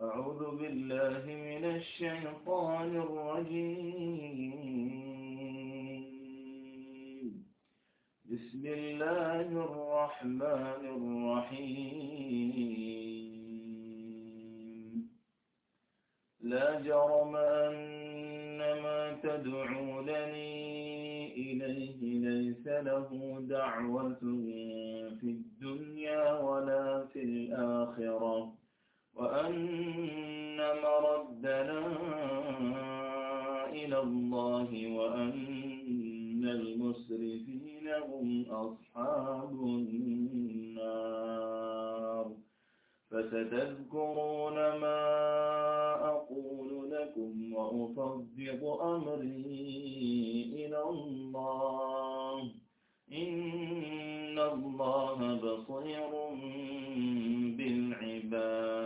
أعوذ بالله من الشيطان الرجيم. بسم الله الرحمن الرحيم. لا جرم أن ما تدعونني إليه ليس له دعوة في الدنيا ولا في الآخرة. وأن مردنا إلى الله وأن المسرفين هم أصحاب النار فستذكرون ما أقول لكم وأفضض أمري إلى الله إن الله بصير بالعباد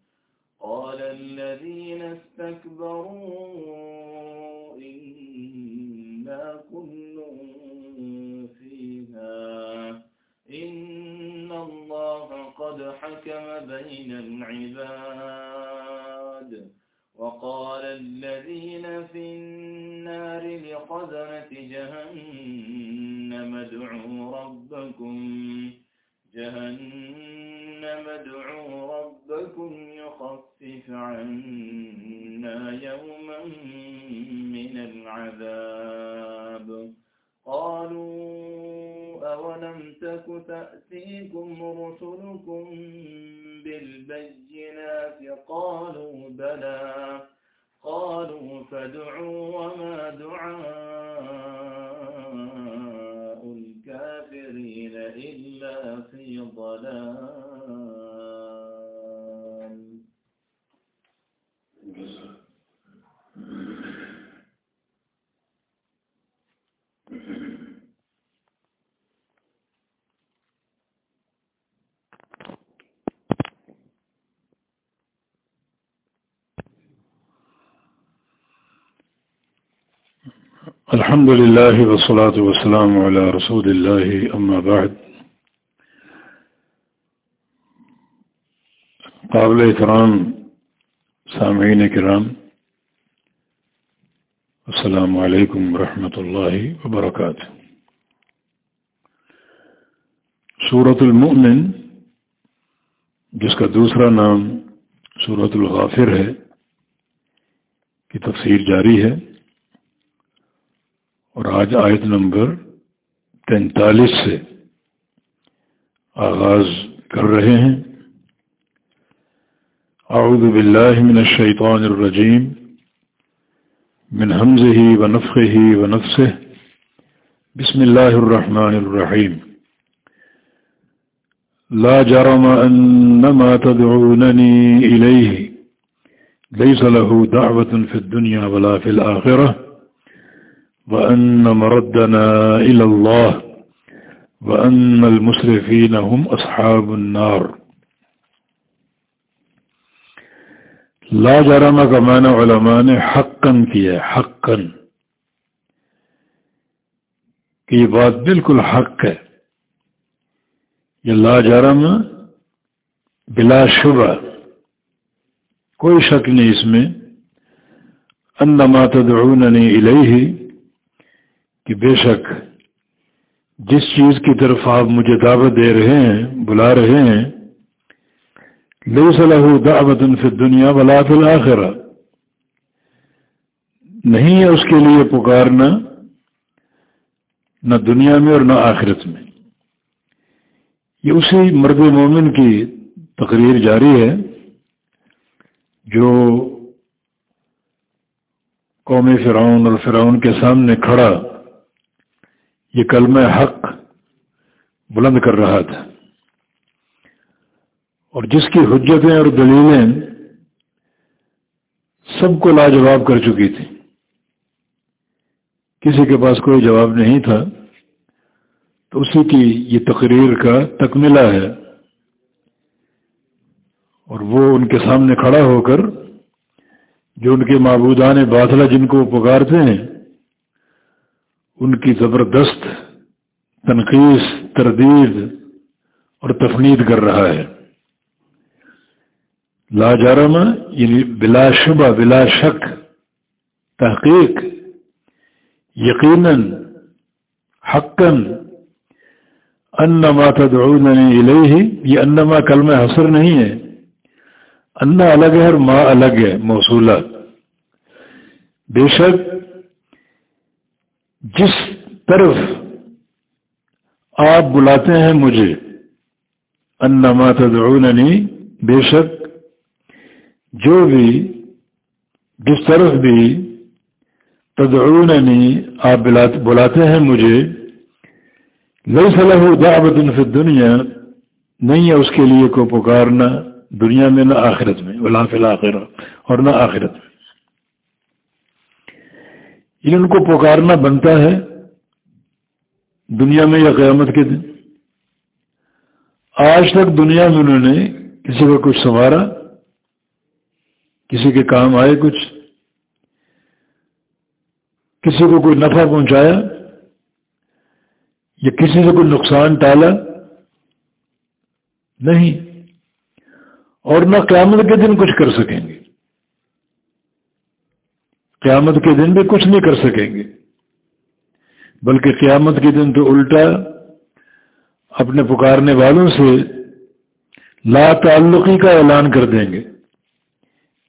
قال الذين استكبروا إنا كل فيها. إن الله قد حكم بين العباد. وقال الذين في النار لخزنة جهنم ادعوا ربكم. جهنم ادعوا ربكم يخفف عنا يوما من العذاب. قالوا أولم تك تأتيكم رسلكم بالبينات؟ قالوا بلى. قالوا فادعوا وما دعاء الكافرين إلا في ضلال. الحمد لله والصلاة والسلام على رسول الله، أما بعد. قابل احترام، سامعین کرام، السلام علیکم ورحمۃ اللہ وبرکاتہ. سورت المؤمن، جس کا دوسرا نام سورت الغافر ہے، کی تفسیر جاری ہے۔ اور آج آیت نمبر تینتالیس سے آغاز کر رہے ہیں۔ اعوذ باللہ من الشیطان الرجیم۔ من حمزه ونفخه ونفسه بسم الله الرحمن الرحيم لا جرم أنما تدعونني إليه ليس له دعوة في الدنيا ولا في الآخرة وأن مردنا إلى الله وأن المسرفين هم أصحاب النار لا جرم کا معنی علماء نے حقن کیا حقن کہ یہ بات بالکل حق ہے. یہ لا جرم بلا شبہ. کوئی شک نہیں اس میں. انما تدعوننی الیہ کہ بے شک جس چیز کی طرف آپ مجھے دعوت دے رہے ہیں، بلا رہے ہیں، ليس له دعوة في الدنيا ولا في الآخرة۔ نہیں ہے اس کے لیے پکارنا نہ دنیا میں اور نہ آخرت میں۔ یہ اسی مرد مومن کی تقریر جاری ہے جو قومی فرعون اور فرعون کے سامنے کھڑا یہ کلمہ حق بلند کر رہا تھا۔ اور جس کی حجتیں اور دلیلیں سب کو لاجواب کر چکی تھی کسی کے پاس کوئی جواب نہیں تھا، تو اسی کی یہ تقریر کا تکملہ ہے۔ اور وہ ان کے سامنے کھڑا ہو کر جو ان کے معبودان باطلہ جن کو وہ پکارتے ہیں ان کی زبردست تنقید تردید اور تفنید کر رہا ہے۔ لا جرم یعنی بلا شبہ، بلا شک، تحقیق، یقیناً، حقاً انما تدعوننی الیہ، یہ انما کلمہ حسر نہیں ہے۔ انا الگ ہے اور ما الگ ہے، موصولہ۔ بے شک جس طرف آپ بلاتے ہیں مجھے، انما تدعوننی، بے شک جو بھی، جس طرف بھی تدعوننی، آپ بلاتے ہیں مجھے لئی صلاح دعوت فی دنیا نہیں ہے اس کے لیے کو پکارنا دنیا میں، نہ آخرت میں، ولا فی الآخرہ، اور نہ آخرت میں۔ ان کو پکارنا بنتا ہے دنیا میں یا قیامت کے دن۔ آج تک دنیا میں انہوں نے کسی کو کچھ سنوارا، کسی کے کام آئے کچھ، کسی کو کوئی نفع پہنچایا یا کسی سے کوئی نقصان ٹالا۔ نہیں، اور نہ قیامت کے دن کچھ کر سکیں۔ قیامت کے دن بھی کچھ نہیں کر سکیں گے۔ بلکہ قیامت کے دن تو الٹا اپنے پکارنے والوں سے لا تعلقی کا اعلان کر دیں گے۔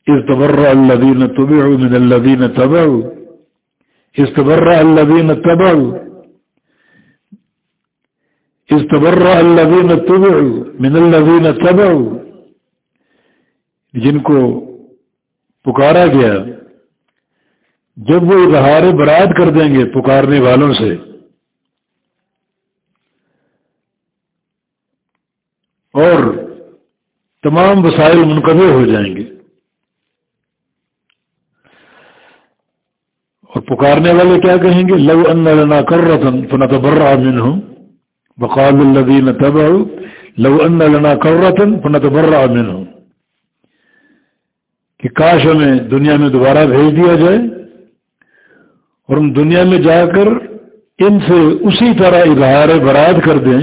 اس استبر الذين تبعوا من الذين تبعوا۔ استبر الذين تبعوا۔ استبر الذين تبعوا من الذين تبعوا۔ جن کو پکارا گیا جب وہ اظہار برات کر دیں گے پکارنے والوں سے، اور تمام وسائل منقطع ہو جائیں گے، اور پکارنے والے کیا کہیں گے؟ لو ان لنا کرتن فنتبرع منهم وقال الذين تبعوا، لو ان لنا کرتن فنتبرع منهم کہ کاش ہمیں دنیا میں دوبارہ بھیج دیا جائے۔ اور ہم دنیا میں جا کر ان سے اسی طرح اظہار براد کر دیں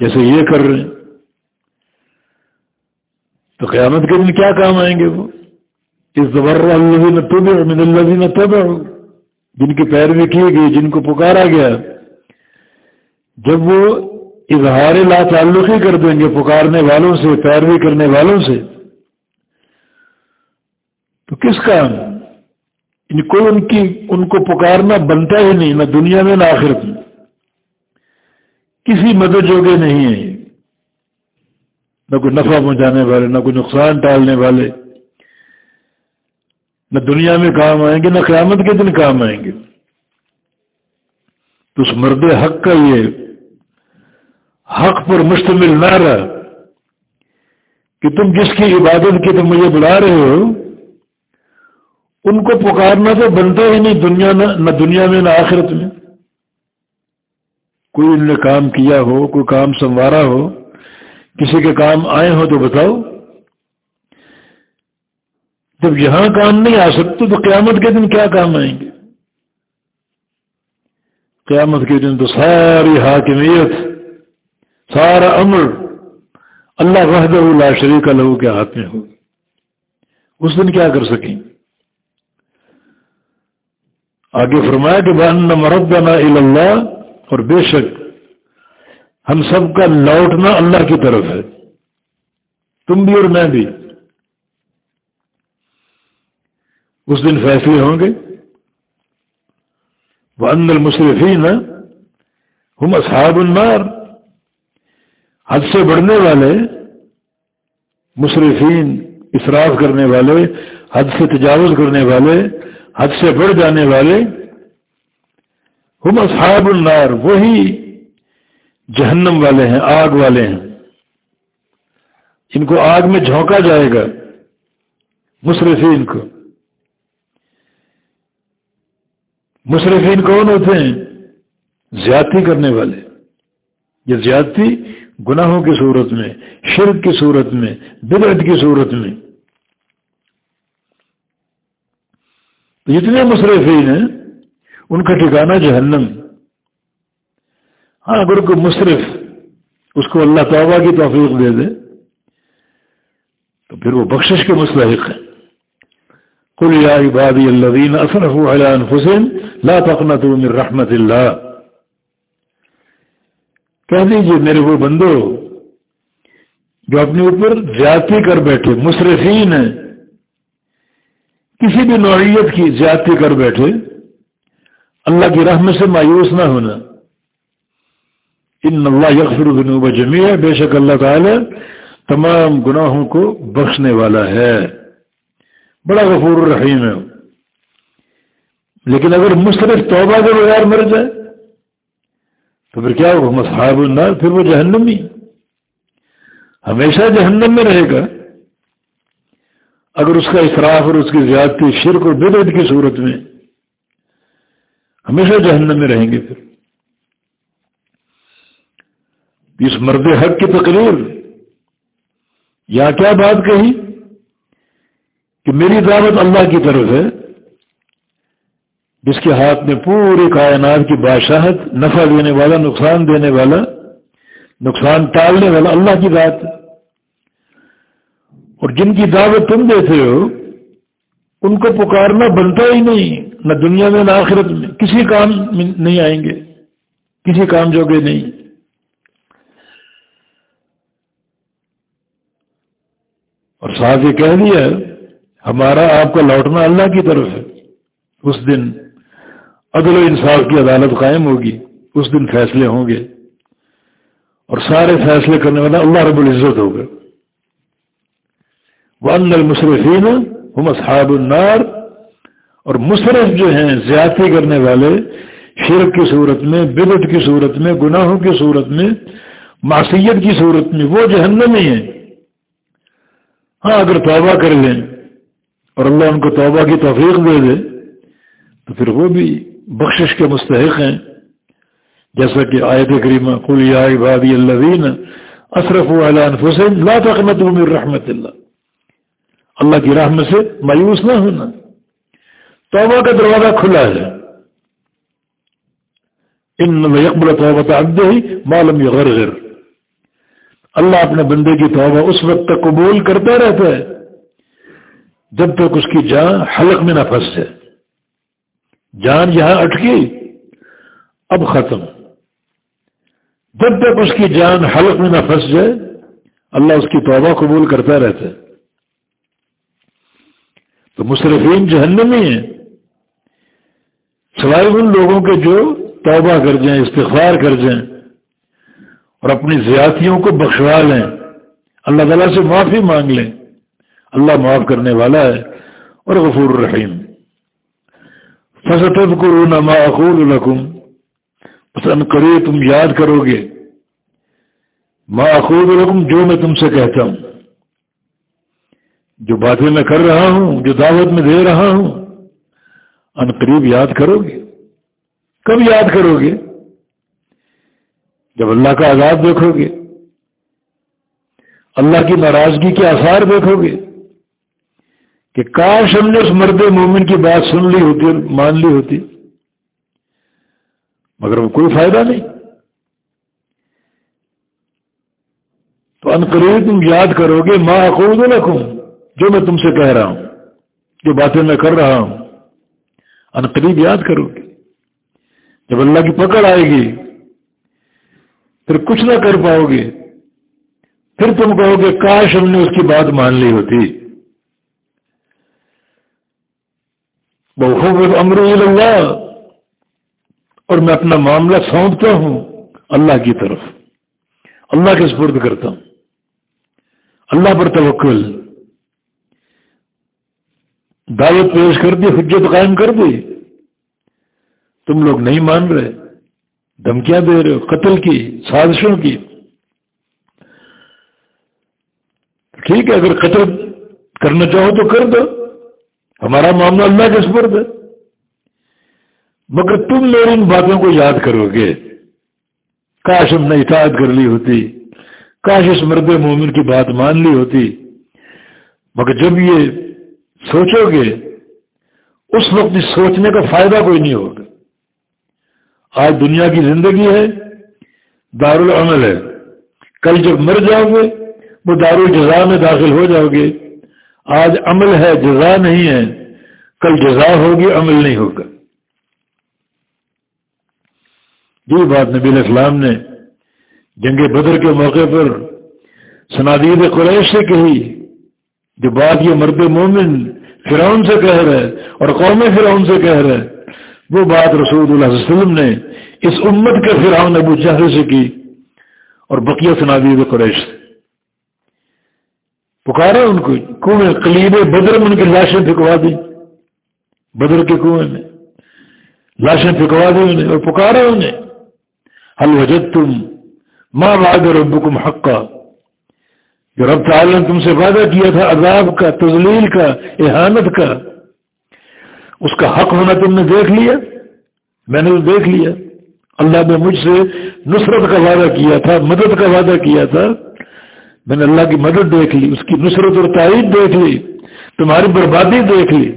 جیسے یہ کر رہے ہیں۔ تو قیامت کے دن کیا کام آئیں گے وہ؟ اس زبر الذین تبع من الذین تبع جن کی پیروی کی گئی، جن کو پکارا گیا۔ جب وہ اظہار لا تعلقی کر دیں گے پکارنے والوں سے، پیروی کرنے والوں سے، تو کس کا ان کو ان کی ان کو پکارنا بنتا ہی نہیں، نہ دنیا میں نہ آخرت میں۔ کسی مدد جوگے نہیں ہیں نہ کوئی نفع پہنچانے والے، نہ کوئی نقصان ٹالنے والے۔ نہ دنیا میں کام آئیں گے، نہ قیامت کے دن کام آئیں گے۔ تو اس مرد حق کا یہ حق پر مشتمل نہ رہا کہ تم جس کی عبادت کی تم مجھے بلا رہے ہو ان کو پکارنا تو بنتا ہی نہیں دنیا نہ دنیا میں نہ آخرت میں۔ کوئی ان نے کام کیا ہو، کوئی کام سنوارا ہو، کسی کے کام آئے ہو تو بتاؤ۔ جب یہاں کام نہیں آ سکتے تو قیامت کے دن کیا کام آئیں گے؟ قیامت کے دن تو ساری حاکمیت، سارا امر اللہ وحدہ لا شریک لہو کے ہاتھ میں ہوگی۔ اس دن کیا کر سکیں؟ آگے فرمایا کہ بان مردنا اللہ اور بے شک ہم سب کا لوٹنا اللہ کی طرف ہے۔ تم بھی اور میں بھی۔ اس دن فیصلے ہوں گے۔ وہ اندر مصرفین ہم اصحاب النار۔ حد سے بڑھنے والے مصرفین اصراف کرنے والے، حد سے تجاوز کرنے والے حد سے بڑھ جانے والے ہم اصحاب النار، وہی جہنم والے ہیں، آگ والے ہیں۔ ان کو آگ میں جھونکا جائے گا، مصرفین کو۔ مصرفین کون ہوتے ہیں؟ زیادتی کرنے والے۔ یہ زیادتی گناہوں کی صورت میں، شرک کی صورت میں، بدعت کی صورت میں۔ تو جتنے مصرفین ہیں، ان کا ٹھکانا جہنم۔ ہاں اگر کوئی مصرف اس کو اللہ توبہ کی توفیق دے دے، تو پھر وہ بخشش کے مستحق ہیں۔ قل یا عبادی الذین اصرفوا علی انفسهم لا تقنطوا من رحمت اللہ۔ کہہ دیجیے، میرے وہ بندو جو اپنے اوپر زیادتی کر بیٹھے، مصرفین ہیں کسی بھی نوعیت کی زیادتی کر بیٹھے، اللہ کی رحمت سے مایوس نہ ہونا۔ ان اللہ یغفر الذنوب جميعا بے شک اللہ تعالی تمام گناہوں کو بخشنے والا ہے۔ بڑا غفور الرحیم ہے۔ لیکن اگر مصرف توبہ کے بغیر مر جائے، تو پھر کیا ہوگا؟ مصحاب النار، پھر وہ جہنمی۔ ہمیشہ جہنم میں رہے گا۔ اگر اس کا اصراف اور اس کی زیادتی شرک اور بدعت کی صورت میں، ہمیشہ جہنم میں رہیں گے پھر۔ اس مرد حق کی تقریر، یا کیا بات کہی؟ کہ میری دعوت اللہ کی طرف ہے، جس کے ہاتھ میں پوری کائنات کی بادشاہت، نفع دینے والا، نقصان دینے والا، نقصان ٹالنے والا اللہ کی بات ہے۔ اور جن کی دعوت تم دیتے ہو، ان کو پکارنا بنتا ہی نہیں، نہ دنیا میں، نہ آخرت میں۔ کسی کام میں نہیں آئیں گے، کسی کام جوگے نہیں۔ اور ساتھ یہ کہہ دیا، ہمارا آپ کا لوٹنا اللہ کی طرف ہے۔ اس دن عدل و انصاف کی عدالت قائم ہوگی، اس دن فیصلے ہوں گے۔ اور سارے فیصلے کرنے والا اللہ رب العزت ہوگا۔ وہ ان المصرفین ہم اصحاب النار اور مصرف جو ہیں، زیادتی کرنے والے، شرک کی صورت میں بدت کی صورت میں، گناہوں کی صورت میں، معصیت کی صورت میں، وہ جہنم ہی ہیں۔ ہاں اگر توبہ کر لیں اور اللہ ان کو توبہ کی توفیق دے دے، تو پھر وہ بھی بخشش کے مستحق ہیں۔ جیسا کہ آیت کریمہ، قل یا عبادی الذین اصرف انفسهم لا تقنطوا من رحمت اللہ اللہ کی رحمت سے مایوس نہ ہونا۔ توبہ کا دروازہ کھلا ہے۔ ان یقبل توبہ عبد ہی معلوم یغرغر۔ اللہ اپنے بندے کی توبہ اس وقت تک قبول کرتا رہتا ہے جب تک اس کی جان حلق میں نہ پھنس جائے۔ جان یہاں اٹکی، اب ختم۔ جب تک اس کی جان حلق میں نہ پھنس جائے، اللہ اس کی توبہ قبول کرتا رہتا ہے۔ تو مصرفین جہنمی ہیں۔ سوائے ان لوگوں کے جو توبہ کر جائیں، استغفار کر جائیں اور اپنی زیاتیوں کو بخشوا لیں۔ اللہ تعالیٰ سے معافی مانگ لیں۔ اللہ معاف کرنے والا ہے اور غفور الرحیم۔ فصل کرو ما اقول الحکم پسند کرے تم یاد کرو گے۔ ما اقول الحکم جو میں تم سے کہتا ہوں۔ جو باتیں میں کر رہا ہوں، جو دعوت میں دے رہا ہوں، ان قریب یاد کرو گے کب یاد کرو گے جب اللہ کا عذاب دیکھو گے اللہ کی ناراضگی کے آثار دیکھو گے کہ کاش ہم نے اس مرد مومن کی بات سن لی ہوتی اور مان لی ہوتی، مگر وہ کوئی فائدہ نہیں۔ تو ان قریب تم یاد کرو گے ماں خود رکھوں جو میں تم سے کہہ رہا ہوں، جو باتیں میں کر رہا ہوں۔ ان قریب یاد کرو گے جب اللہ کی پکڑ آئے گی، پھر کچھ نہ کر پاؤ گے۔ پھر تم کہو کہ کاش ہم نے اس کی بات مان لی ہوتی۔ بہت امر اللہ اور میں اپنا معاملہ سونپتا ہوں اللہ کی طرف۔ اللہ کے سپرد کرتا ہوں۔ اللہ پر توکل۔ دعوت پیش کر دی، حجت قائم کر دی۔ تم لوگ نہیں مان رہے۔ دھمکیاں دے رہے ہو، قتل کی، سازشوں کی۔ ٹھیک ہے، اگر قتل کرنا چاہو تو کر دو۔ ہمارا معاملہ اللہ کے سپرد ہے۔ مگر تم میری ان باتوں کو یاد کرو گے۔ کاش ہم نے اطاعت کر لی ہوتی۔ کاش اس مرد مومن کی بات مان لی ہوتی۔ مگر جب یہ سوچو گے، اس وقت اس سوچنے کا فائدہ کوئی نہیں ہوگا۔ آج دنیا کی زندگی ہے دار العمل ہے۔ کل جب مر جاؤ گے، وہ دار الجزا میں داخل ہو جاؤ گے۔ آج عمل ہے، جزا نہیں ہے۔ کل جزا ہوگی، عمل نہیں ہوگا۔ یہ بات نبی الاسلام نے جنگ بدر کے موقع پر سنادید قریش سے کہی۔ جو بات یہ مرد مومن فرعون سے کہہ رہے اور قوم فرعون سے کہہ رہے وہ بات رسول اللہ علیہ وسلم نے اس امت کے فرعون ابو چہرے سے کی اور بقیہ سنادید قریش سے۔ پکارا ان کو کنویں کلیب بدر میں ان کی لاشیں پھکوا دی۔ بدر کے کنویں میں لاشیں پھکوا دی انہیں اور پکارا انہیں۔ حل وجد تم ماں باد ربکم حقا؟ جو رب تعالی نے تم سے وعدہ کیا تھا، عذاب کا تزلیل کا، احانت کا، اس کا حق ہونا تم نے دیکھ لیا؟ میں نے دیکھ لیا۔ اللہ نے مجھ سے نصرت کا وعدہ کیا تھا، مدد کا وعدہ کیا تھا۔ میں نے اللہ کی مدد دیکھ لی، اس کی نصرت اور تائید دیکھ لی، تمہاری بربادی دیکھ لی۔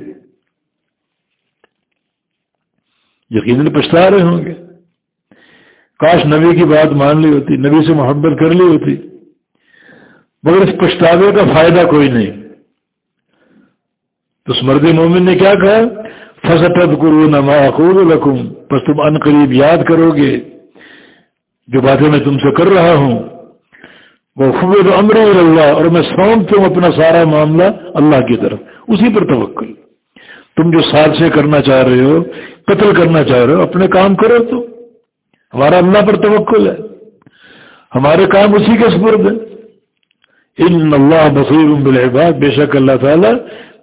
یقیناً پچھتا رہے ہوں گے۔ کاش نبی کی بات مان لی ہوتی، نبی سے محبت کر لی ہوتی۔ مگر اس پچھتاوے کا فائدہ کوئی نہیں۔ تو اس مرد مومن نے کیا کہا؟ فصد کرو نما رکھوں بس تم ان قریب یاد کرو گے۔ جو باتیں میں تم سے کر رہا ہوں، وہ خبر امر اللہ اور میں سونپتا ہوں اپنا سارا معاملہ اللہ کی طرف۔ اسی پر توقع تم جو ساتھ سے کرنا چاہ رہے ہو، قتل کرنا چاہ رہے ہو، اپنے کام کرو تو۔ ہمارا اللہ پر توقل ہے۔ ہمارے کام اسی کے سپرد ہے ان اللہ بصیر بالعباد، بے شک اللہ تعالی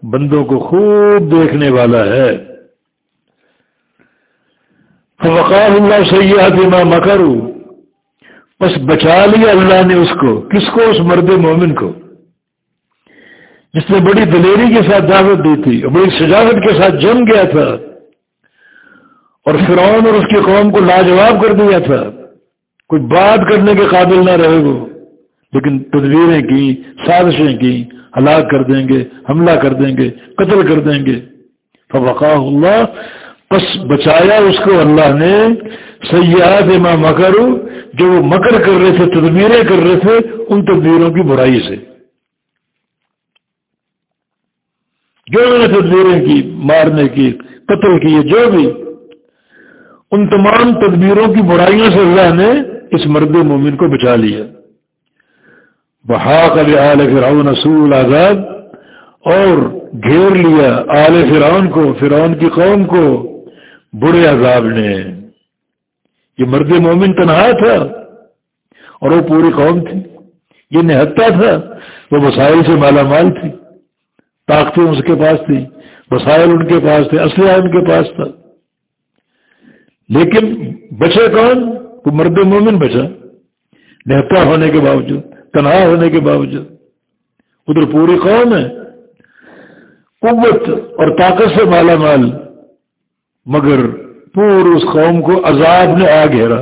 بندوں کو خوب دیکھنے والا ہے۔ فوقار اللہ سیاحت ماں مکرو بس بچا لیا اللہ نے اس کو۔ کس کو؟ اس مرد مومن کو۔ جس نے بڑی دلیری کے ساتھ دعوت دی تھی اور بڑی سجاوٹ کے ساتھ جم گیا تھا۔ اور فرعون اور اس کی قوم کو لاجواب کر دیا تھا۔ کچھ بات کرنے کے قابل نہ رہے وہ۔ لیکن تدبیریں کی سازشیں کی ہلاک کر دیں گے، حملہ کر دیں گے، قتل کر دیں گے۔ فوقا اللہ بس بچایا اس کو اللہ نے۔ سیاحت ماں مکر جو وہ مکر کر رہے تھے، تدبیریں کر رہے تھے، ان تدبیروں کی برائی سے۔ جو انہوں نے تدبیریں کی، مارنے کی، قتل کی جو بھی، ان تمام تدبیروں کی برائیوں سے اللہ نے اس مرد مومن کو بچا لیا۔ بحاق آل فرعون اصول آزاد اور گھیر لیا آل فرعون کو، فرعون کی قوم کو برے عذاب نے۔ یہ مرد مومن تنہا تھا، اور وہ پوری قوم تھی۔ یہ نہتا تھا، وہ وسائل سے مالا مال تھی۔ طاقتیں اس کے پاس تھی وسائل ان کے پاس تھے، اسلحہ ان کے پاس تھا۔ لیکن بچے کون؟ وہ مرد مومن بچا، نہتا ہونے کے باوجود۔ تنہا ہونے کے باوجود۔ ادھر پوری قوم ہے۔ قوت اور طاقت سے مالا مال۔ مگر پور اس قوم کو عذاب نے آ گھیرا۔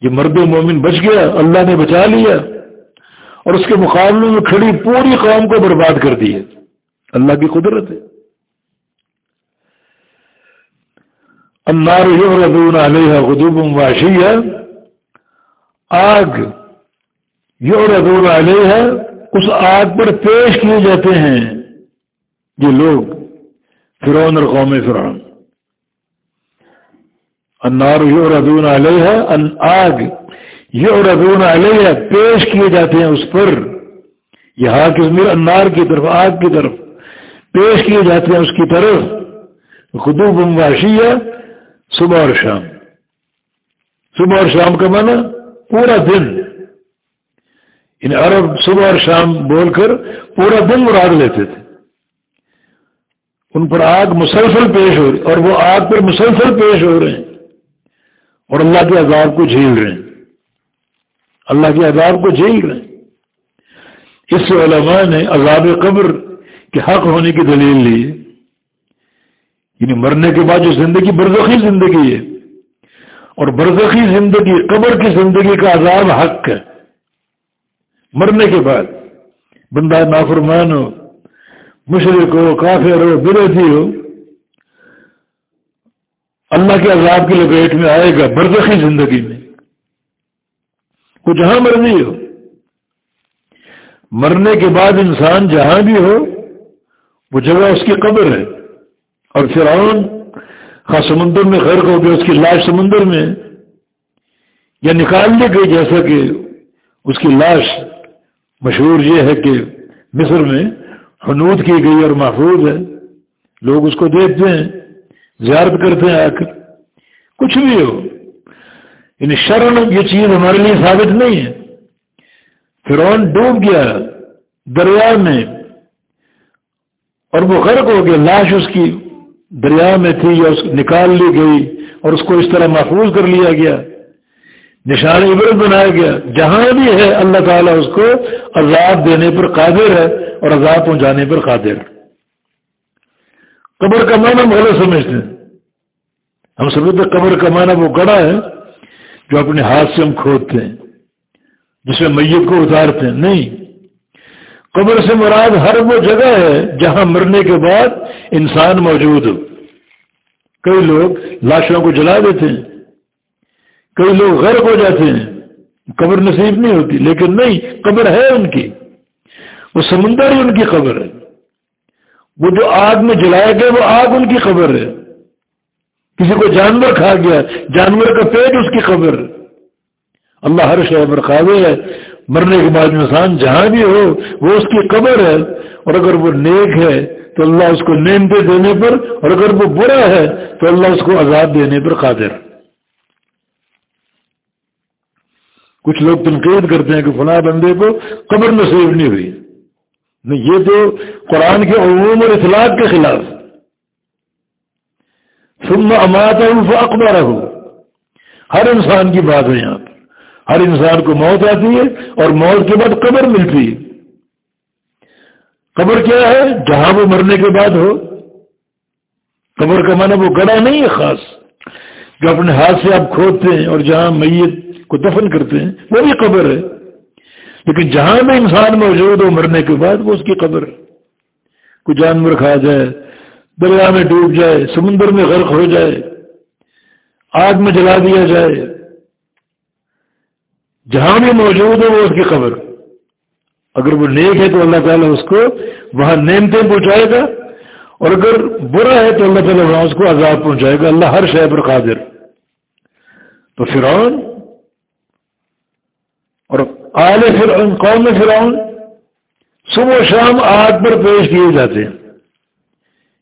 یہ مرد مومن بچ گیا۔ اللہ نے بچا لیا۔ اور اس کے مقابلے میں کھڑی پوری قوم کو برباد کر دی ہے۔ اللہ کی قدرت ہے۔ النار یعرضون علیہ غدوب واشیہ آگ یعرضون علیہ اس آگ پر پیش کیے جاتے ہیں۔ یہ لوگ، فرعون اور قوم فرعون۔ النار یعرضون علیہ ان آگ یہ اور علیہ پیش کیے جاتے ہیں اس پر۔ یہ ہاک انار کی طرف، آگ کی طرف پیش کیے جاتے ہیں اس کی طرف۔ خدو بمباشیہ صبح اور شام۔ صبح اور شام کا معنی پورا دن۔ ان عرب صبح اور شام بول کر پورا دن مراد لیتے تھے۔ ان پر آگ مسلسل پیش ہو رہی اور وہ آگ پر مسلسل پیش ہو رہے ہیں اور اللہ کے عذاب کو جھیل رہے ہیں۔ اللہ کے عذاب کو جھیل رہے ہیں۔ اس سے علماء نے عذاب قبر کے حق ہونے کی دلیل لی۔ یعنی مرنے کے بعد جو زندگی برزخی زندگی ہے اور برزخی زندگی قبر کی زندگی کا عذاب حق ہے۔ مرنے کے بعد بندہ نافرمان ہو مشرق ہو، کافر ہو برتی ہو، اللہ کے عذاب کی لپیٹ میں آئے گا، برزخی زندگی میں۔ وہ جہاں مرضی ہو۔ مرنے کے بعد انسان جہاں بھی ہو، وہ جگہ اس کی قبر ہے۔ اور فرعون خاص سمندر میں غرق ہو گیا، اس کی لاش سمندر میں، یا نکال لی گئی جیسا کہ اس کی لاش مشہور یہ ہے کہ مصر میں حنود کی گئی اور محفوظ ہے۔ لوگ اس کو دیکھتے ہیں، زیارت کرتے ہیں آ کر کچھ بھی ہو یعنی شرم یہ چیز ہمارے لیے ثابت نہیں ہے۔ فرعون ڈوب گیا دریا میں اور وہ غرق ہو گیا۔ لاش اس کی دریا میں تھی یا اس نکال لی گئی اور اس کو اس طرح محفوظ کر لیا گیا۔ نشان عبرت بنایا گیا۔ جہاں بھی ہے، اللہ تعالیٰ اس کو عذاب دینے پر قادر ہے اور عذاب پہنچانے پر قادر۔ قبر کا معنی ہم غلط سمجھتے ہیں۔ ہم سمجھتے قبر کا معنی وہ گڑا ہے جو اپنے ہاتھ سے ہم کھودتے ہیں، جس میں میت کو اتارتے ہیں۔ نہیں۔ قبر سے مراد ہر وہ جگہ ہے جہاں مرنے کے بعد انسان موجود ہو۔ کئی لوگ لاشوں کو جلا دیتے ہیں۔ کئی لوگ غرق ہو جاتے ہیں، قبر نصیب نہیں ہوتی، لیکن نہیں، قبر ہے ان کی۔ وہ سمندر ہی ان کی قبر ہے۔ وہ جو آگ میں جلایا گیا، وہ آگ ان کی قبر ہے۔ کسی کو جانور کھا گیا، جانور کا پیٹ اس کی قبر ہے۔ اللہ ہر شہر پر قابل ہے۔ مرنے کے بعد انسان جہاں بھی ہو، وہ اس کی قبر ہے۔ اور اگر وہ نیک ہے، تو اللہ اس کو نعمتیں دینے پر، اور اگر وہ برا ہے، تو اللہ اس کو عذاب دینے پر قادر۔ کچھ لوگ تنقید کرتے ہیں کہ فلاں بندے کو قبر نصیب نہیں ہوئی۔ نہیں، یہ تو قرآن کے عموم اور اطلاق کے خلاف۔ ثم امات اکبر ہو ہر انسان کی بات ہے یہاں پر۔ ہر انسان کو موت آتی ہے اور موت کے بعد قبر ملتی ہے۔ قبر کیا ہے؟ جہاں وہ مرنے کے بعد ہو۔ قبر کا معنی وہ گڑا نہیں ہے خاص۔ جو اپنے ہاتھ سے آپ کھودتے ہیں اور جہاں میت کو دفن کرتے ہیں وہ بھی قبر ہے۔ لیکن جہاں بھی انسان موجود ہو مرنے کے بعد وہ اس کی قبر کوئی جانور کھا جائے، دریا میں ڈوب جائے، سمندر میں غرق ہو جائے، آگ میں جلا دیا جائے۔ جہاں بھی موجود ہے وہ اس کی خبر اگر وہ نیک ہے تو اللہ تعالیٰ اس کو وہاں نعمتیں پہنچائے گا، اور اگر برا ہے تو اللہ تعالیٰ وہاں اس کو عذاب پہنچائے گا۔ اللہ ہر شہر پر قادر۔ تو فرعون اور آل فرعون، قوم فرعون صبح و شام آگ پر پیش کیے جاتے ہیں۔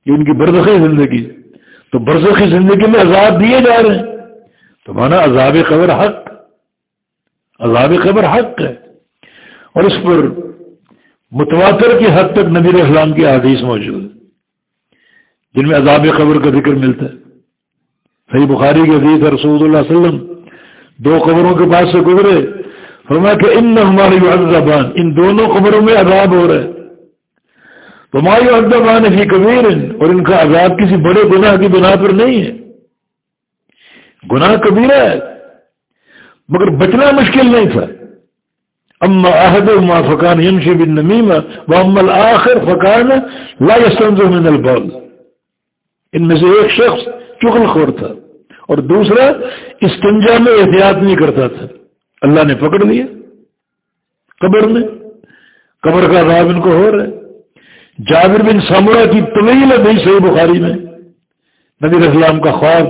یہ ان کی برزخی زندگی۔ تو برزخی زندگی میں عذاب دیے جا رہے ہیں۔ تو مانا عذاب قبر حق۔ عذاب قبر حق ہے۔ اور اس پر متواتر کی حد تک نبی اسلام کی حدیث موجود ہے۔ جن میں عذاب قبر کا ذکر ملتا ہے۔ صحیح بخاری کے حدیث رسول اللہ علیہ وسلم دو قبروں کے پاس سے گزرے۔ فرمایا کہ ان ہماری ادبان ان دونوں قبروں میں عذاب ہو رہا ہے۔ تو مایو ادبان فی کبیر اور ان کا عذاب کسی بڑے گناہ کی بنا پر نہیں ہے۔ گناہ کبیرہ ہے، مگر بچنا مشکل نہیں تھا۔ اما عہد ما فقان یمشی بن و اما الآخر فقان لا يستنزو من البول ان میں سے ایک شخص چغل خور تھا، اور دوسرا استنجا میں احتیاط نہیں کرتا تھا۔ اللہ نے پکڑ لیا۔ قبر میں۔ قبر کا عذاب ان کو ہو رہا ہے۔ جابر بن سامورا کی طویل ہے صحیح بخاری میں۔ نبی اسلام کا خواب۔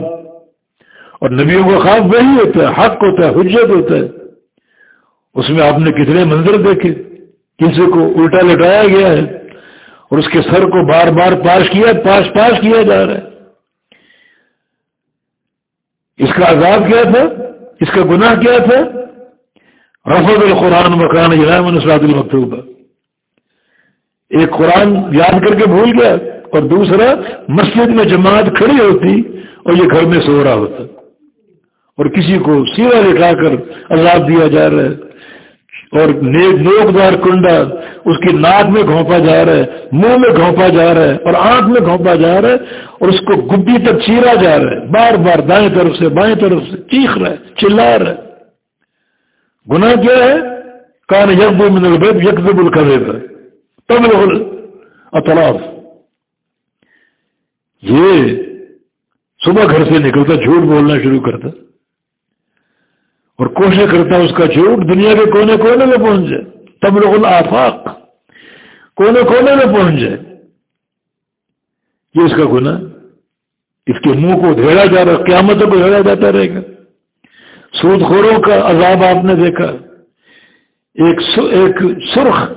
اور نبیوں کا خواب وہی ہوتا ہے، حق ہوتا ہے، حجت ہوتا ہے۔ اس میں آپ نے کتنے منظر دیکھے۔ کسی کو الٹا لٹایا گیا ہے۔ اور اس کے سر کو بار بار پاش کیا پاش پاش کیا جا رہا ہے۔ اس کا عذاب کیا تھا؟ اس کا گناہ کیا تھا؟ رفض القرآن مکان نسرات المکتوبہ ایک قرآن یاد کر کے بھول گیا اور دوسرا مسجد میں جماعت کھڑی ہوتی اور یہ گھر میں سو رہا ہوتا۔ اور کسی کو سیوا لٹا کر عذاب دیا جا رہا ہے۔ اور نوک دار کنڈا اس کی ناک میں گھونپا جا رہا ہے، منہ میں گھونپا جا رہا ہے اور آنکھ میں گھونپا جا رہا ہے اور اس کو گڈی تک چیرا جا رہا ہے۔ بار بار دائیں طرف سے بائیں طرف سے چیخ رہا ہے، چلا رہا ہے۔ گناہ کیا ہے؟ کان یکب من البید یکب القبیب تب اطلاف یہ صبح گھر سے نکلتا، جھوٹ بولنا شروع کرتا۔ اور کوشش کرتا اس کا جھوٹ، دنیا کے کونے کونے میں پہنچ جائے۔ تب لوگ الافاق۔ کونے کونے میں پہنچ جائے۔ یہ اس کا گناہ۔ اس کے منہ کو دھیڑا جا رہا قیامتوں کو دھیڑا جاتا رہے گا۔ سود خوروں کا عذاب آپ نے دیکھا۔ ایک ایک سرخ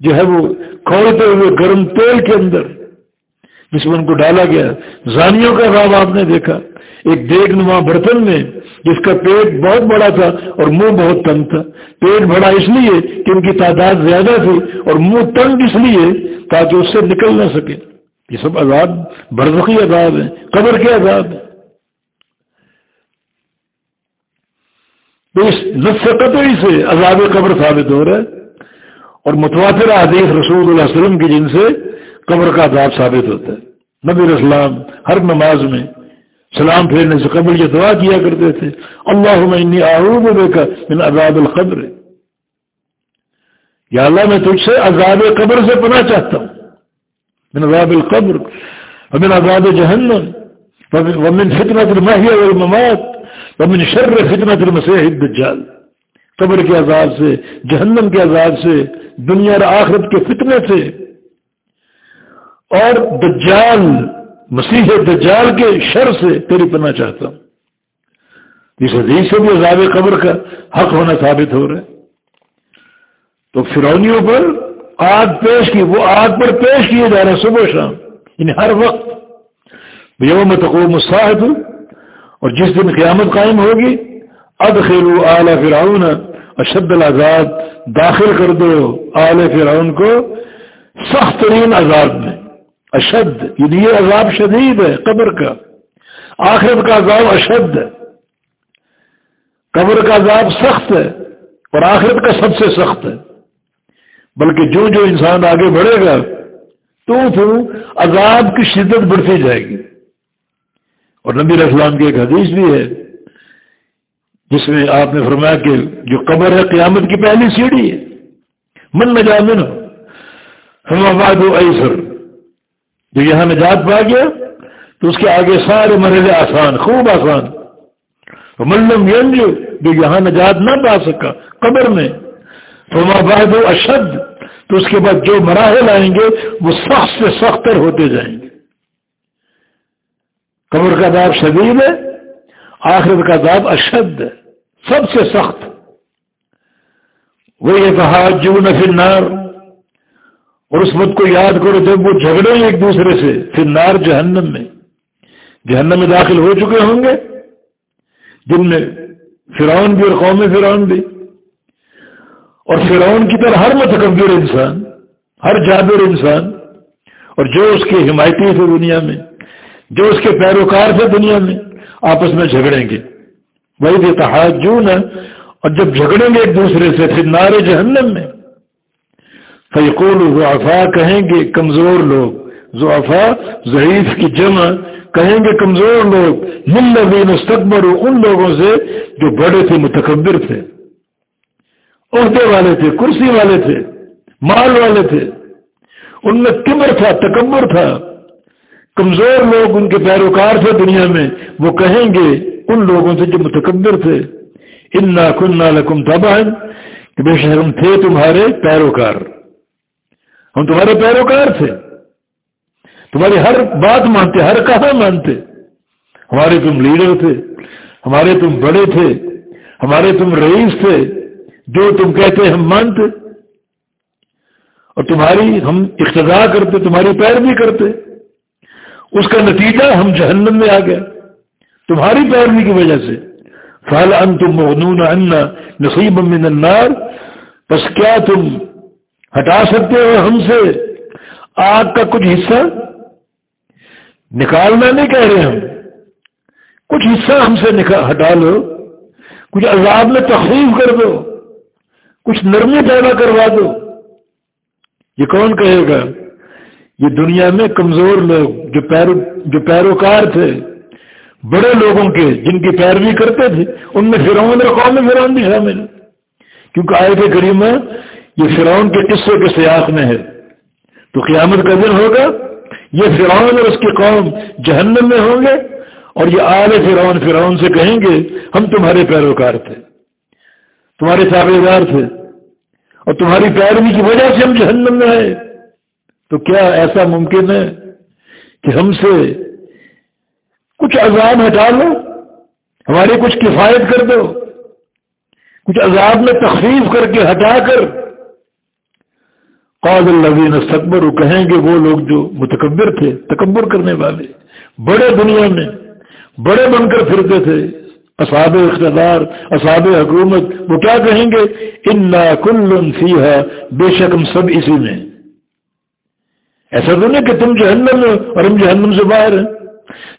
جو ہے وہ کھولتے ہوئے گرم تیل کے اندر جس میں ان کو ڈالا گیا۔ زانیوں کا عذاب آپ نے دیکھا۔ ایک دیگ نما برتن میں جس کا پیٹ بہت بڑا تھا اور منہ بہت تنگ تھا۔ پیٹ بڑا اس لیے کہ ان کی تعداد زیادہ تھی اور منہ تنگ اس لیے تاکہ اس سے نکل نہ سکے۔ یہ سب عذاب، برزخی عذاب ہیں، قبر کے عذاب ہیں۔ تو اس لطف قطعی سے عذاب قبر ثابت ہو رہا ہے اور متواتر حدیث رسول اللہ علیہ وسلم کی جن سے قبر کا عذاب ثابت ہوتا ہے۔ نبی اسلام ہر نماز میں سلام پھیرنے سے قبل یہ دعا کیا کرتے تھے۔ اللہ انی آروب کا من عذاب القبر۔ یا اللہ، میں تجھ سے عذاب قبر سے پناہ چاہتا ہوں۔ من عذاب القبر ومن عذاب جہنم ومن فتنة المحیہ والممات۔ ومن شر فتنة المسیح الدجال. قبر کے عذاب سے، جہنم کے عذاب سے، دنیا اور آخرت کے فتنے سے۔ اور دجال، مسیح دجال کے شر سے تیری پناہ چاہتا ہوں۔ اس حدیث سے بھی عذاب قبر کا حق ہونا ثابت ہو رہا ہے۔ تو فرونیوں پر آگ پیش کی، وہ آگ پر پیش کیے جا رہے ہیں صبح شام۔ یعنی ہر وقت۔ یوم تقوم مساحد اور جس دن قیامت قائم ہوگی اد خیرو اعلی فرعون، اشد العذاب، داخل کر دو اعلی فرعون کو سخت ترین عذاب میں، اشد یعنی یہ عذاب شدید ہے، قبر کا۔ آخرت کا عذاب اشد ہے۔ قبر کا عذاب سخت ہے اور آخرت کا سب سے سخت ہے۔ بلکہ جو جو انسان آگے بڑھے گا، تو تو عذاب کی شدت بڑھتی جائے گی۔ اور نبی اسلام کی ایک حدیث بھی ہے، جس میں آپ نے فرمایا کہ جو قبر ہے قیامت کی پہلی سیڑھی ہے۔ من نجامن ہم آباد ہو ایسر۔ جو یہاں نجات پا گیا، تو اس کے آگے سارے مرحلے آسان، خوب آسان۔ ملم ینجو، جو یہاں نجات نہ پا سکا قبر میں تو بعد اشد، تو اس کے بعد جو مراحل آئیں گے، وہ سخت سے سختر ہوتے جائیں گے۔ قبر کا داب شدید ہے، آخرت کا داب اشد ہے، سب سے سخت۔ وہ یہ کہا جو نفر اور اس وقت کو یاد کرو، جب وہ جھگڑے ایک دوسرے سے پھر نار جہنم میں۔ جہنم میں داخل ہو چکے ہوں گے۔ جن میں فرعون بھی اور قوم فرعون بھی۔ اور فرعون کی طرح ہر متکبر انسان، ہر جابر انسان، اور جو اس کے حمایتی تھے دنیا میں۔ جو اس کے پیروکار تھے دنیا میں، آپس میں جھگڑیں گے۔ وہی بھی تحاجون اور جب جھگڑیں گے ایک دوسرے سے، پھر نار جہنم میں۔ فیقول ضعفا کہیں گے، کمزور لوگ۔ ضعفا ضعیف کی جمع کہیں گے، کمزور لوگ۔ ملین استقبر ان لوگوں سے جو بڑے تھے، متکبر تھے۔ عہدے والے تھے، کرسی والے تھے، مال والے تھے۔ ان میں کمر تھا، تکبر تھا۔ کمزور لوگ ان کے پیروکار تھے دنیا میں، وہ کہیں گے ان لوگوں سے جو متکبر تھے۔ انا کنہ لکم تباہ کہ بے شہر ہم تھے تمہارے پیروکار۔ ہم تمہارے پیروکار تھے۔ تمہاری ہر بات مانتے، ہر کہاں مانتے۔ ہمارے تم لیڈر تھے، ہمارے تم بڑے تھے، ہمارے تم رئیس تھے۔ جو تم کہتے ہم مانتے۔ اور تمہاری ہم اقتدا کرتے، تمہاری پیروی کرتے۔ اس کا نتیجہ ہم جہنم میں آ گئے۔ تمہاری پیروی کی وجہ سے۔ فال ان تم مغنون انا نصیب من النار۔ بس کیا تم ہٹا سکتے ہو ہم سے؟ آگ کا کچھ حصہ نکالنا نہیں کہہ رہے ہم۔ کچھ حصہ ہم سے ہٹا لو۔ کچھ عذاب میں تخلیف کر دو۔ کچھ نرمی پیدا کروا دو۔ یہ کون کہے گا؟ یہ دنیا میں کمزور لوگ جو پیرو، جو پیروکار تھے، بڑے لوگوں کے جن کی پیروی کرتے تھے، ان میں فرعون اور قوم فرعون بھی شامل کیونکہ آئے تھے کریمہ، یہ فرعون کے قصے کے سیاق میں ہے۔ تو قیامت کا دن ہوگا، یہ فرعون اور اس کی قوم جہنم میں ہوں گے، اور یہ آل فرعون فرعون سے کہیں گے، ہم تمہارے پیروکار تھے۔ تمہارے تابے دار تھے۔ اور تمہاری پیروی کی وجہ سے ہم جہنم میں آئے۔ تو کیا ایسا ممکن ہے کہ ہم سے کچھ عذاب ہٹا لو؟ ہماری کچھ کفایت کر دو؟ کچھ عذاب میں تخفیف کر کے ہٹا کر؟ قاد الوین سکبر کہیں گے وہ لوگ جو متکبر تھے، تکبر کرنے والے، بڑے دنیا میں، بڑے بن کر پھرتے تھے۔ اصاب اقتدار اصاب حکومت، وہ کیا کہیں گے؟ ان کل فیحا بے شک ہم سب اسی میں۔ ایسا تو نہیں کہ تم جہنم ہو اور ہم جہنم سے باہر ہیں۔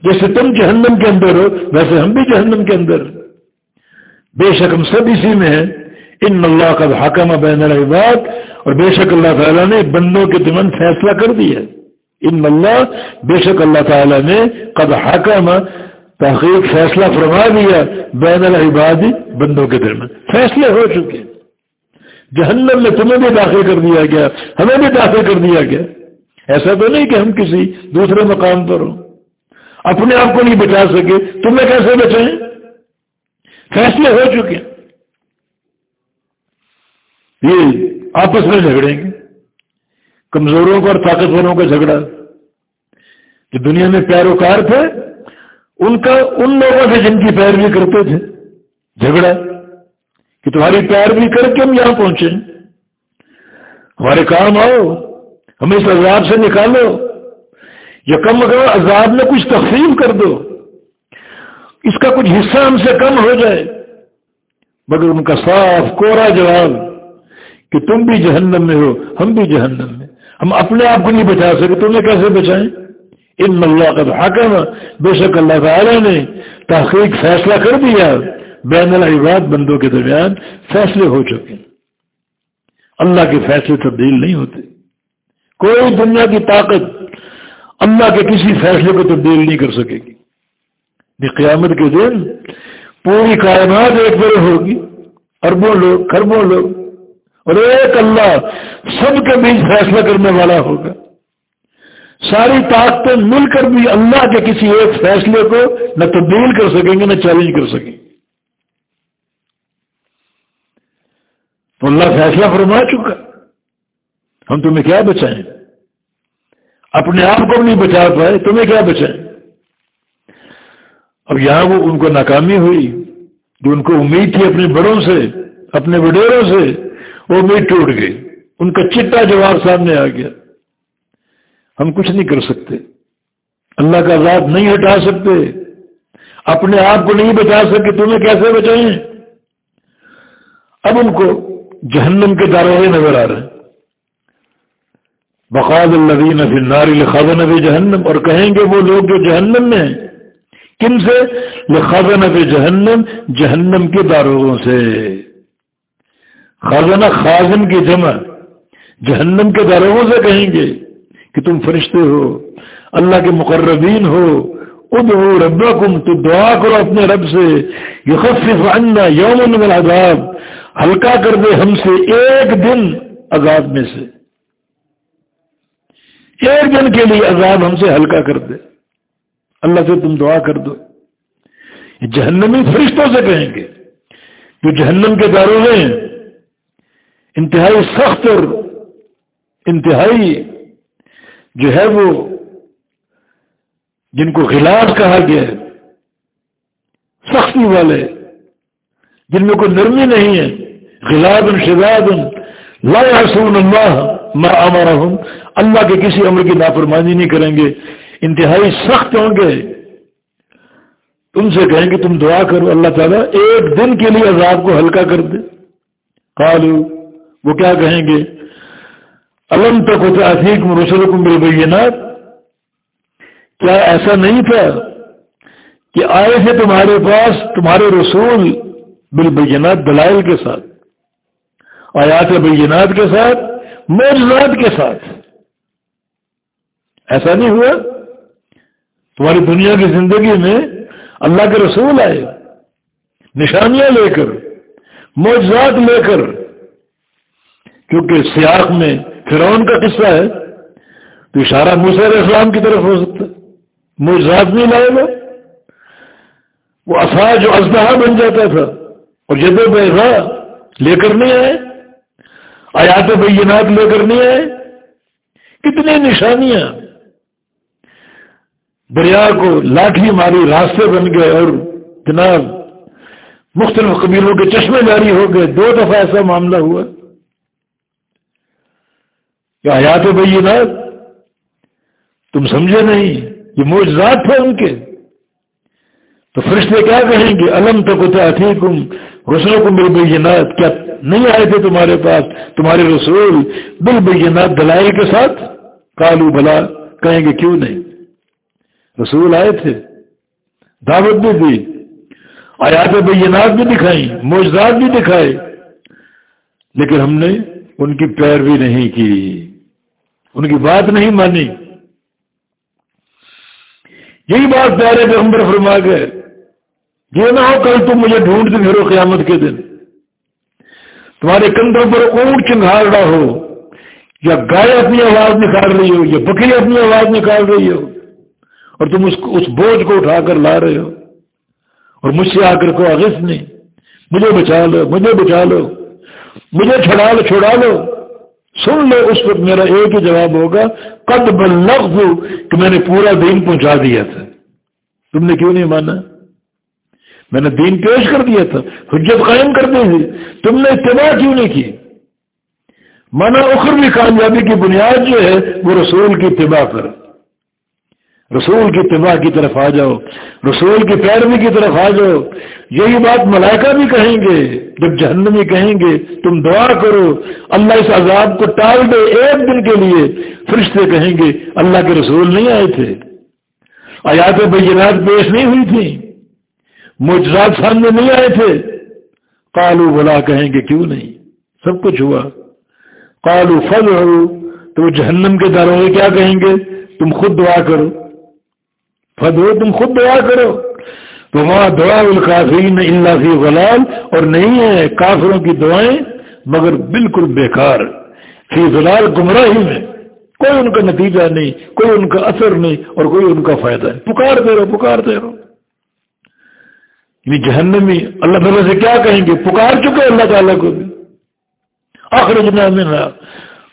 جیسے تم جہنم کے اندر ہو، ویسے ہم بھی جہنم کے اندر بے شک ہم سب اسی میں ہیں۔ ان اللہ کا حکم بین العباد۔ اور بے شک اللہ تعالیٰ نے بندوں کے دمن فیصلہ کر دیا۔ ان اللہ، بے شک اللہ تعالیٰ نے قد حکم، تحقیق، فیصلہ فرما دیا بین العباد بندوں کے درمیان فیصلے ہو چکے۔ جہنم میں تمہیں بھی داخل کر دیا گیا، ہمیں بھی داخل کر دیا گیا۔ ایسا تو نہیں کہ ہم کسی دوسرے مقام پر ہوں۔ اپنے آپ کو نہیں بچا سکے۔ تمہیں کیسے بچائیں فیصلے ہو چکے یہ آپس میں جھگڑیں گے۔ کمزوروں کا اور طاقتوروں کا جھگڑا۔ جو دنیا میں پیروکار تھے، ان کا، ان لوگوں سے جن کی پیروی کرتے تھے، جھگڑا۔ کہ تمہاری پیروی کر کے ہم یہاں پہنچے ہمارے کام آؤ۔ ہمیں اس عذاب سے نکالو، یا کم اگر عذاب میں کچھ تقسیم کر دو۔ اس کا کچھ حصہ ہم سے کم ہو جائے۔ مگر ان کا صاف کوڑا جواب کہ تم بھی جہنم میں ہو، ہم بھی جہنم میں۔ ہم اپنے آپ کو نہیں بچا سکے تمہیں کیسے بچائیں؟ ان اللہ کا حاکم بے شک اللہ تعالی نے تحقیق، فیصلہ کر دیا بین العباد بندوں کے درمیان، فیصلے ہو چکے۔ اللہ کے فیصلے تبدیل نہیں ہوتے۔ کوئی دنیا کی طاقت اللہ کے کسی فیصلے کو تبدیل نہیں کر سکے گی۔ قیامت کے دن پوری کائنات ایک بڑے ہوگی، اربوں لوگ خربوں لوگ، اور ایک اللہ سب کے بیچ فیصلہ کرنے والا ہوگا۔ ساری طاقتیں مل کر بھی اللہ کے کسی ایک فیصلے کو نہ تبدیل کر سکیں گے، نہ چیلنج کر سکیں۔ گے تو اللہ فیصلہ فرما چکا۔ ہم تمہیں کیا بچائیں؟ اپنے آپ کو نہیں بچا پائے، تمہیں کیا بچائیں؟ اب یہاں وہ ان کو ناکامی ہوئی، جو ان کو امید تھی اپنے بڑوں سے، اپنے وڈیروں سے، وہ امید ٹوٹ گئی۔ ان کا چٹا جواب سامنے آ گیا۔ ہم کچھ نہیں کر سکتے۔ اللہ کا عذاب نہیں ہٹا سکتے۔ اپنے آپ کو نہیں بچا سکتے، تمہیں کیسے بچائیں؟ اب ان کو جہنم کے داروے نظر آ رہے ہیں۔ بقاد الدین فی النار لخذن فی جہنم اور کہیں گے وہ لوگ جو جہنم میں ہیں؟ کن سے؟ لخذن فی جہنم جہنم کے داروغوں سے۔ خزانہ خازن کی جمع، جہنم کے داروغوں سے کہیں گے کہ تم فرشتے ہو، اللہ کے مقربین ہو۔ اد ہو تو دعا کرو اپنے رب سے۔ یخفف عنا یوم من العذاب، ہلکا کر دے ہم سے ایک دن عذاب میں سے۔ ایک دن کے لیے عذاب ہم سے ہلکا کر دے۔ اللہ سے تم دعا کر دو۔ جہنمی فرشتوں سے کہیں گے۔ جو جہنم کے داروں میں انتہائی سخت اور انتہائی جو ہے وہ جن کو غلاف کہا گیا ہے، سختی والے، جن میں کوئی نرمی نہیں ہے غلاب شداد، لا يعصون اللہ ما امرهم اللہ کے کسی عمر کی نافرمانی نہیں کریں گے، انتہائی سخت ہوں گے۔ تم سے کہیں گے، تم دعا کرو، اللہ تعالیٰ ایک دن کے لیے عذاب کو ہلکا کر دے۔ قالو، وہ کیا کہیں گے؟ الم تک ہوتا ادھیک رسول کو میرے کیا ایسا نہیں تھا کہ آئے تھے تمہارے پاس تمہارے رسول بالبینات دلائل کے ساتھ، آیات بینات کے ساتھ موجود کے ساتھ؟ ایسا نہیں ہوا۔ تمہاری دنیا کی زندگی میں اللہ کے رسول آئے، نشانیاں لے کر موجزات لے کر، کیونکہ سیاق میں فرعون کا قصہ ہے، تو اشارہ علیہ اسلام کی طرف ہو سکتا ہے۔ موجزات نہیں لائے گا۔ وہ اصا جو ازدہا بن جاتا تھا اور جب پیسہ لے کر نہیں آئے، آیات بینات لے کر نہیں آئے۔ کتنی نشانیاں۔ دریا کو لاٹھی ماری، راستے بن گئے اور جناب مختلف قبیلوں کے چشمے جاری ہو گئے۔ دو دفعہ ایسا معاملہ ہوا۔ کہ آیات بینات تم سمجھے نہیں، یہ موجزات تھے ان کے۔ تو فرشتے کیا کہیں گے؟ الم تو کتا اتھیکم رسولوں کو مل بینات کیا نہیں آئے تھے تمہارے پاس؟ تمہارے رسول بل بینات دلائل کے ساتھ؟ کالو بلا، کہیں گے کیوں نہیں؟ رسول آئے تھے، دعوت بھی دی، آیات بینات بھی دکھائی موجزات بھی دکھائے، لیکن ہم نے ان کی پیروی نہیں کی، ان کی بات نہیں مانی۔ یہی بات پیارے پیغمبر فرما گئے، یہ نہ ہو کل تم مجھے ڈھونڈتے پھرو قیامت کے دن۔ تمہارے کندھوں پر اونٹ چنگھاڑا ہو، یا گائے اپنی آواز نکال رہی ہو، یا بکری اپنی آواز نکال رہی ہو۔ اور تم اس اس بوجھ کو اٹھا کر لا رہے ہو۔ اور مجھ سے آ کر کو اگست نہیں، مجھے بچا لو، مجھے بچا لو، مجھے چھڑا لو چھڑا لو۔ سن لو، اس وقت میرا ایک ہی جواب ہوگا، قد بل کہ میں نے پورا دین پہنچا دیا تھا۔ تم نے کیوں نہیں مانا؟ میں نے دین پیش کر دیا تھا، حجت قائم کر دی تھی تم نے اتباع کیوں نہیں کی؟ مانا اخروی کامیابی کی بنیاد جو ہے، وہ رسول کی اتباع پر۔ رسول کی اتباع کی طرف آ جاؤ، رسول کی پیروی کی طرف آ جاؤ۔ یہی بات ملائکہ بھی کہیں گے، جب جہنمی کہیں گے، تم دعا کرو۔ اللہ اس عذاب کو ٹال دے ایک دن کے لیے۔ فرشتے کہیں گے، اللہ کے رسول نہیں آئے تھے۔ آیات بینات پیش نہیں ہوئی تھی مجرات سامنے نہیں آئے تھے۔ کالو بلا کہیں گے، کیوں نہیں؟ سب کچھ ہوا۔ کالو فل ہو تو جہنم کے داروں کیا کہیں گے؟ تم خود دعا کرو۔ فد ہو تم خود دعا کرو۔ تو وہاں دعا القافرین اللہ فی غلال اور نہیں ہے کافروں کی دعائیں، مگر بالکل بیکار۔ فی غلال گمراہی میں۔ کوئی ان کا نتیجہ نہیں، کوئی ان کا اثر نہیں، اور کوئی ان کا فائدہ نہیں۔ پکار دے رہو، پکار دے رہو۔ یعنی جہنمی، اللہ تعالیٰ سے کیا کہیں گے؟ پکار چکے اللہ تعالیٰ کو بھی۔ آخر جنا میں رہا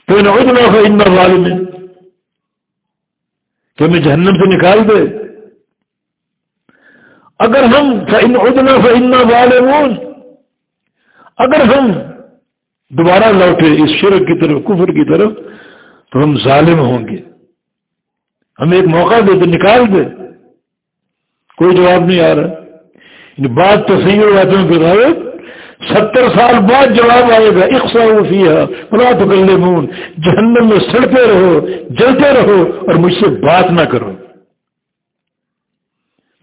تو ان والے کہ ہمیں جہنم سے نکال دے۔ اگر ہم فن ادنا فنا والمون اگر ہم دوبارہ لوٹے اس شرک کی طرف، کفر کی طرف، تو ہم ظالم ہوں گے۔ ہمیں ایک موقع دے تو نکال دے۔ کوئی جواب نہیں آ رہا۔ یعنی بات تو صحیح ہو جاتے ہیں پھر ستر سال بعد جواب آئے گا اقسا وفی ہے بلا تو کلے مون جہنم میں سڑتے رہو، جلتے رہو اور مجھ سے بات نہ کرو۔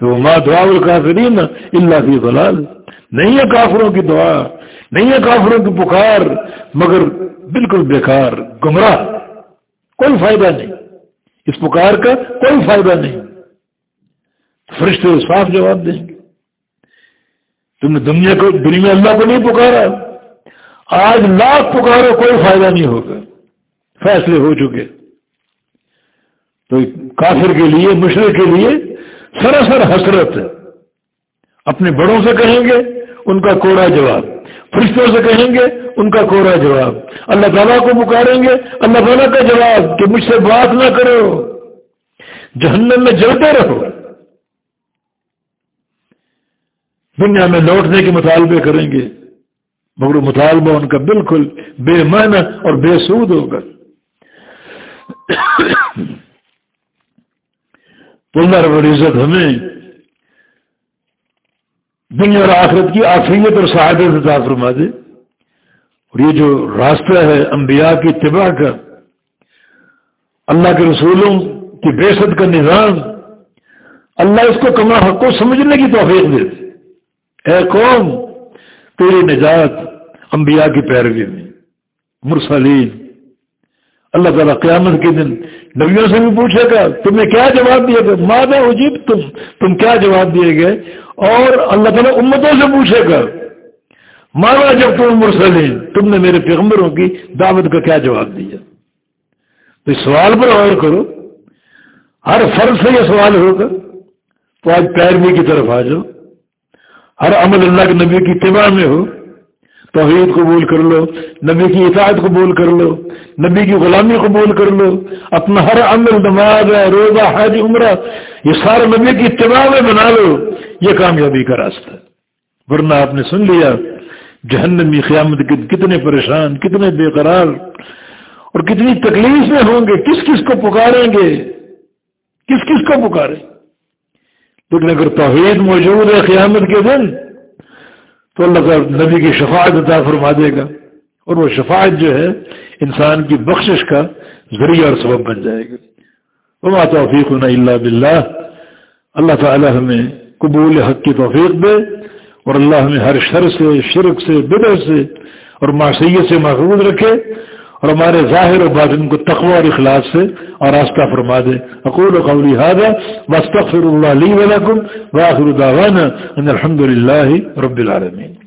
تو ماں دعا الکافرین اللہ فی ضلال. نہیں ہے کافروں کی دعا، نہیں ہے کافروں کی پکار، مگر بالکل بیکار، گمراہ، کوئی فائدہ نہیں۔ اس پکار کا کوئی فائدہ نہیں۔ فرشتے صاف جواب دیں گے۔ تم نے دنیا کو، دنیا اللہ کو نہیں پکارا۔ آج لاکھ پکارو کوئی فائدہ نہیں ہوگا۔ فیصلے ہو چکے۔ تو کافر کے لیے، مشرق کے لیے سراسر حسرت اپنے بڑوں سے کہیں گے، ان کا کوڑا جواب۔ فرشتوں سے کہیں گے، ان کا کوڑا جواب۔ اللہ تعالیٰ کو پکاریں گے، اللہ تعالیٰ کا جواب کہ مجھ سے بات نہ کرو۔ جہنم میں جلتے رہو۔ دنیا میں لوٹنے کے مطالبے کریں گے، مگر مطالبہ ان کا بالکل بے معنی اور بے سود ہوگا۔ تو اللہ رب العزت ہمیں دنیا اور آخرت کی آفریت اور سعادت عطا فرما دے۔ اور یہ جو راستہ ہے انبیاء کی اتباع کا، اللہ کے رسولوں کی بے کا نظام، اللہ اس کو کما حق کو سمجھنے کی توفیق دے۔ اے قوم، تیری نجات انبیاء کی پیروی میں، مرسلین۔ اللہ تعالیٰ قیامت کے دن نبیوں سے بھی پوچھے گا تمہیں کیا جواب دیا؟ گا مادہ عجیب تم تم کیا جواب دیے گئے؟ اور اللہ تعالیٰ امتوں سے پوچھے گا مانا جب تم مرسلین، تم نے میرے پیغمبروں کی دعوت کا کیا جواب دیا؟ تو اس سوال پر غور کرو، ہر فرض سے یہ سوال ہوگا، تو آج پیروی کی طرف آ جاؤ۔ ہر عمل اللہ کے نبی کی اتباع میں ہو۔ توحید قبول کر لو، نبی کی اطاعت قبول کر لو، نبی کی غلامی قبول کر لو، اپنا ہر عمل، نماز ہے روزہ، حج، عمرہ، یہ سارے نبی کی اتباع میں بنا لو، یہ کامیابی کا راستہ ورنہ آپ نے سن لیا، جہنمی قیامت کتنے پریشان، کتنے بے قرار، اور کتنی تکلیف میں ہوں گے، کس کس کو پکاریں گے؟ کس کس کو پکاریں؟ لیکن اگر توحید موجود ہے قیامت کے دن تو اللہ کا نبی کی شفاعت عطا فرما دے گا اور وہ شفاعت جو ہے انسان کی بخشش کا ذریعہ اور سبب بن جائے گا وما توفیق اللہ باللہ۔ اللہ تعالی ہمیں قبول حق کی توفیق دے اور اللہ ہمیں ہر شر سے، شرک سے، بدر سے اور معصیت سے محفوظ رکھے۔ اور ہمارے ظاہر و باطن کو تقوی اور اخلاص سے اور راستہ فرما دے۔ اقول و قولی حاضہ واستغفر اللہ علیہ ولکم واخر دعوانا ان الحمد للہ رب العالمین۔